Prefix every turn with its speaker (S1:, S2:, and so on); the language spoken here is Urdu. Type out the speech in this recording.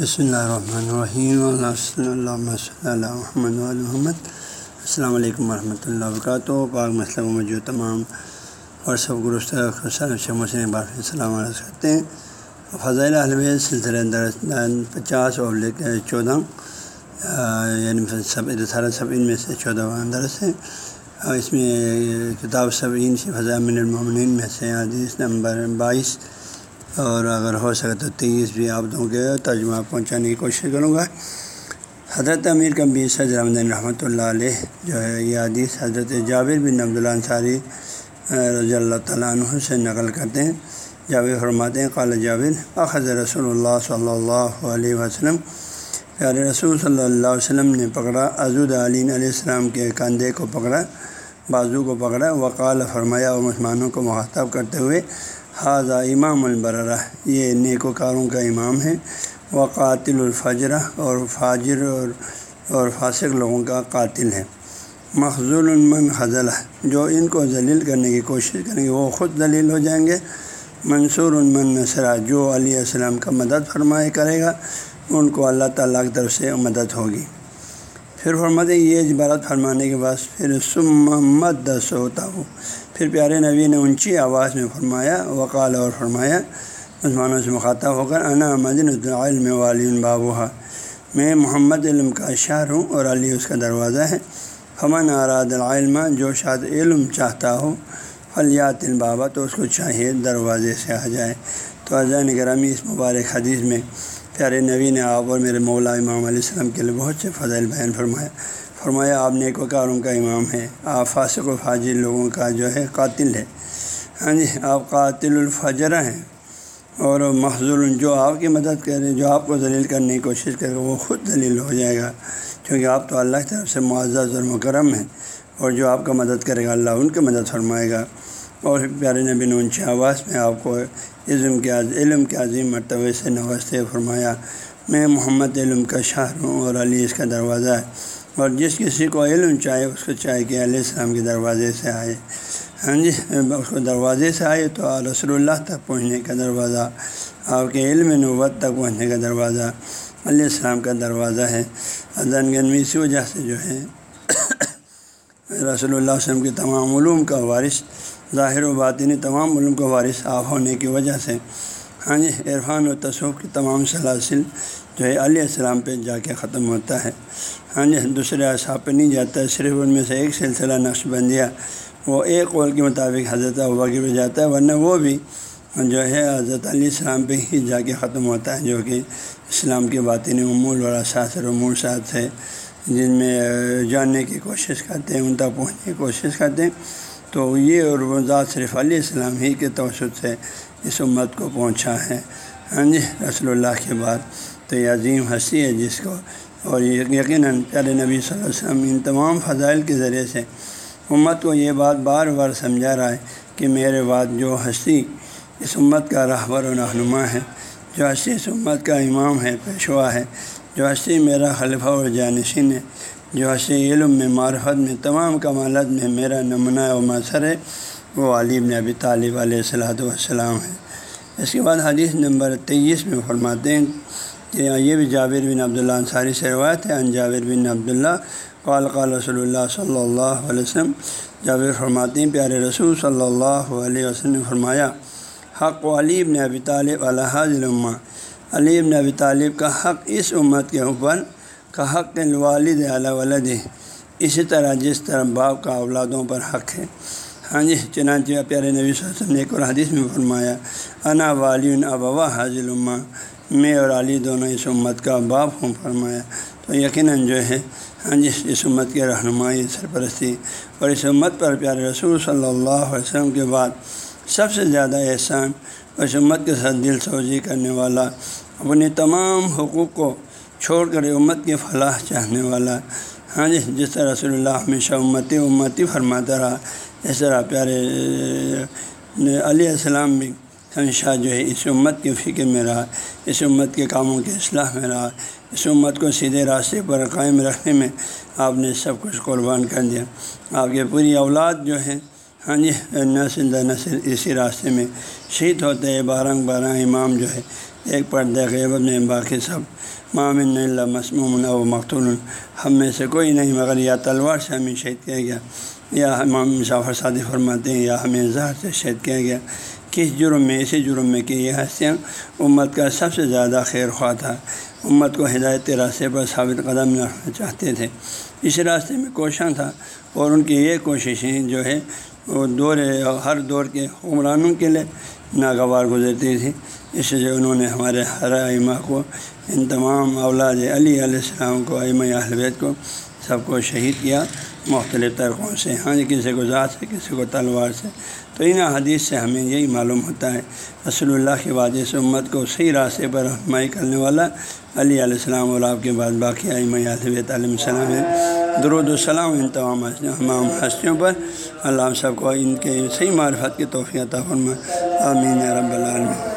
S1: بسم اللہ الرحمن الرحیم، اللہ محمد السلام علیکم ورحمۃ اللہ وبرکاتہ۔ پاک مسئلہ موجود تمام اور سب گرست مسلم بار السلام علیہ کرتے ہیں۔ فضائل علم سلسلہ پچاس اور لے کے چودہ یعنی سب سارا سب ان میں سے چودہ درس ہے اور اس میں کتاب سب ان سے، فضائل من المومنین میں سے، حدیث نمبر بائیس۔ اور اگر ہو سکے تو تیئیس بھی آپ دوں گے، ترجمہ پہنچانے کی کوشش کروں گا۔ حضرت امیر کبیر سید رحمدین رحمۃ اللہ علیہ جو ہے، یہ حدیث حضرت جابر بن عبداللہ انصاری رضی اللہ تعالیٰ عنہ سے نقل کرتے ہیں۔ جابر فرماتے ہیں، قال جابر، اخذ رسول اللہ صلی اللہ علیہ وسلم۔ پیارے رسول صلی اللہ علیہ وسلم نے پکڑا عزود علین علیہ السلام کے کندھے کو پکڑا، بازو کو پکڑا۔ وقال، فرمایا و مسلمانوں کو مخاطب کرتے ہوئے حاضہ امام البرہ یہ نیک وکاروں کا امام ہے. وہ قاتل الفجرہ اور فاجر اور اور فاسق لوگوں کا قاتل ہے. مخضول المن خزلہ جو ان کو ذلیل کرنے کی کوشش کریں گے، وہ خود ذلیل ہو جائیں گے. منصور المن نصرہ. جو علیہ السلام کا مدد فرمائے کرے گا، ان کو اللہ تعالیٰ کی طرف سے مدد ہوگی. پھر فرماتے یہ عبارت فرمانے کے بعد پھر سمت دس ہوتا ہوں پھر پیارے نبی نے اونچی آواز میں فرمایا، وقال اور فرمایا، مسلمانوں سے مخاطب ہو کر، انا مدن علم والین بابوہ میں محمد علم کا شہر ہوں اور علی اس کا دروازہ ہے۔ فمن آراد العلم، جو شاید علم چاہتا ہو، فلیات البابا، تو اس کو چاہیے دروازے سے آ جائے۔ تو اذان گرامی اس مبارک حدیث میں پیارے نبی نے آپ اور میرے مولا امام علیہ السلام کے لیے بہت سے فضل بیان فرمایا فرمایا، آپ نیک وکاروں کا امام ہے آپ فاسق و فاجر لوگوں کا جو ہے قاتل ہے ہاں جی آپ قاتل الفجرہ ہیں۔ اور محضور جو آپ کی مدد کریں جو آپ کو ذلیل کرنے کی کوشش کرے وہ خود ذلیل ہو جائے گا۔ کیونکہ آپ تو اللہ کی طرف سے معزز اور مکرم ہیں۔ اور جو آپ کا مدد کرے گا، اللہ ان کی مدد فرمائے گا۔ اور پیارے نبی نے اونچی آواز میں آپ کو علم کے علم کے عظیم مرتبے سے نوازتے فرمایا، میں محمد علم کا شہر ہوں اور علی اس کا دروازہ ہے۔ اور جس کسی کو علم چاہے اس کو چاہے کہ علیہ السلام کے دروازے سے آئے۔ ہاں جی اس کو دروازے سے آئے تو رسول اللہ تک پہنچنے کا دروازہ، آپ کے علم نوبت تک پہنچنے کا دروازہ، علیہ السلام کا دروازہ ہے۔ اذان گن میں اسی وجہ سے جو ہے، رسول اللہ وسلم کے تمام علوم کا وارث، ظاہر و باطنی تمام علوم کا وارث آپ ہونے کی وجہ سے ہاں جی عرفان و تصوف کی تمام سلاسل جو ہے علیہ السلام پہ جا کے ختم ہوتا ہے۔ ہاں جی دوسرے اصحاب پہ نہیں جاتا ہے، صرف ان میں سے ایک سلسلہ نقش بندیا وہ ایک قول کے مطابق حضرت اباکی پہ جاتا ہے، ورنہ وہ بھی جو ہے حضرت علیہ السلام پہ ہی جا کے ختم ہوتا ہے، جو کہ اسلام کے باطنی امول اور اثاثر امور ساتھ ہے، جن میں جاننے کی کوشش کرتے ہیں، ان تک پہنچنے کی کوشش کرتے ہیں۔ تو یہ اور ذات صرف علیہ السلام ہی کے توسط سے اس امت کو پہنچا ہے۔ ہاں جی رسول اللہ کے بعد تو یہ عظیم ہنسی ہے جس کو۔ اور یقیناً پیارے نبی صلی اللہ علیہ وسلم ان تمام فضائل کے ذریعے سے امت کو یہ بات بار بار سمجھا رہا ہے کہ میرے بعد جو ہستی اس امت کا رہبر و رہنما ہے، جو ہستی اس امت کا امام ہے، پیشوا ہے، جو ہستی میرا خلفہ و جانشین ہے جو ہستی علم میں معرفت میں، تمام کمالت میں میرا نمونہ و مظہر ہے، وہ علیب نے ابھی طالب علیہ السلاۃ والسلام ہے اس کے بعد حدیث نمبر تیئیس میں فرماتے ہیں کہ یہ بھی جابر بن عبداللہ انصاری سے روایت ہے، ان جابر بن عبداللہ قال قال رسول اللہ صلی اللہ علیہ وسلم، جابر فرماتے ہیں، پیارے رسول صلی اللہ علیہ وسلم نے فرمایا، حق و علی ابن ابی طالب الحاظ علی ابن ابی طالب کا حق اس امت کے اوپر کا حق الوالد علیہ ولد اسی طرح جس طرح باپ کا اولادوں پر حق ہے۔ ہاں جی چنانچہ پیارے نبی صلی اللہ علیہ وسلم نے ایک اور حدیث میں فرمایا، انا والی ابوا حاضل اماں میں اور علی دونوں اس امت کا باپ ہوں، فرمایا۔ تو یقیناً جو ہے ہاں جی اس امت کے رہنمائی، سرپرستی۔ اور اس امت پر پیارے رسول صلی اللہ علیہ وسلم کے بعد سب سے زیادہ احسان اس امت کے ساتھ دل سوزی کرنے والا اپنے تمام حقوق کو چھوڑ کر امت کی فلاح چاہنے والا ہاں جی جس طرح رسول اللہ ہمیشہ امتی امتی فرماتا رہا، اس طرح پیارے علیہ السلام بھی ہمیشہ جو ہے اس امت کے فکر میں رہا، اس امت کے کاموں کے اصلاح میں رہا۔ اس امت کو سیدھے راستے پر قائم رکھنے میں آپ نے سب کچھ قربان کر دیا۔ آپ کی پوری اولاد جو ہے ہاں جی نسل در نسل اسی راستے میں شہید ہوتے ہیں بارہ بارہ امام جو ہے، ایک پردے غیبت میں باقی سب۔ معامن اللہ مسموم و مقتول. ہم میں سے کوئی نہیں، مگر یا تلوار سے ہمیں شہید کیا گیا، یا امام مسافر شادی فرماتے ہیں، یا ہمیں زہر سے شہید کیا گیا۔ کس جرم میں، اسی جرم میں کہ یہ ہستیاں امت کا سب سے زیادہ خیر خواہ تھا۔ امت کو ہدایت راستے پر ثابت قدم رکھنا چاہتے تھے۔ اس راستے میں کوشاں تھا اور ان کی یہ کوششیں جو ہے وہ دور ہر دور کے حکمرانوں کے لیے ناگوار گزرتی تھی اس لیے انہوں نے ہمارے ہر ائمہ کو، ان تمام اولاد علی علیہ السلام کو، ائمہ بیت کو سب کو شہید کیا۔ مختلف طرقوں سے ہاں جی کسی کو ذات سے، کسی کو تلوار سے۔ تو ان حدیث سے ہمیں یہی معلوم ہوتا ہے، رسول اللہ کے وعدے سے امت کو صحیح راستے پر رہنمائی کرنے والا علی علیہ السلام اور آپ کے بعد باقی ائمہ بیت علیہ السلام ہے درود السلام ان تمام تمام ہستیوں پر۔ اللہ ہم سب کو ان کے صحیح معرفت کی توفیع فرما آمین رب العالمین۔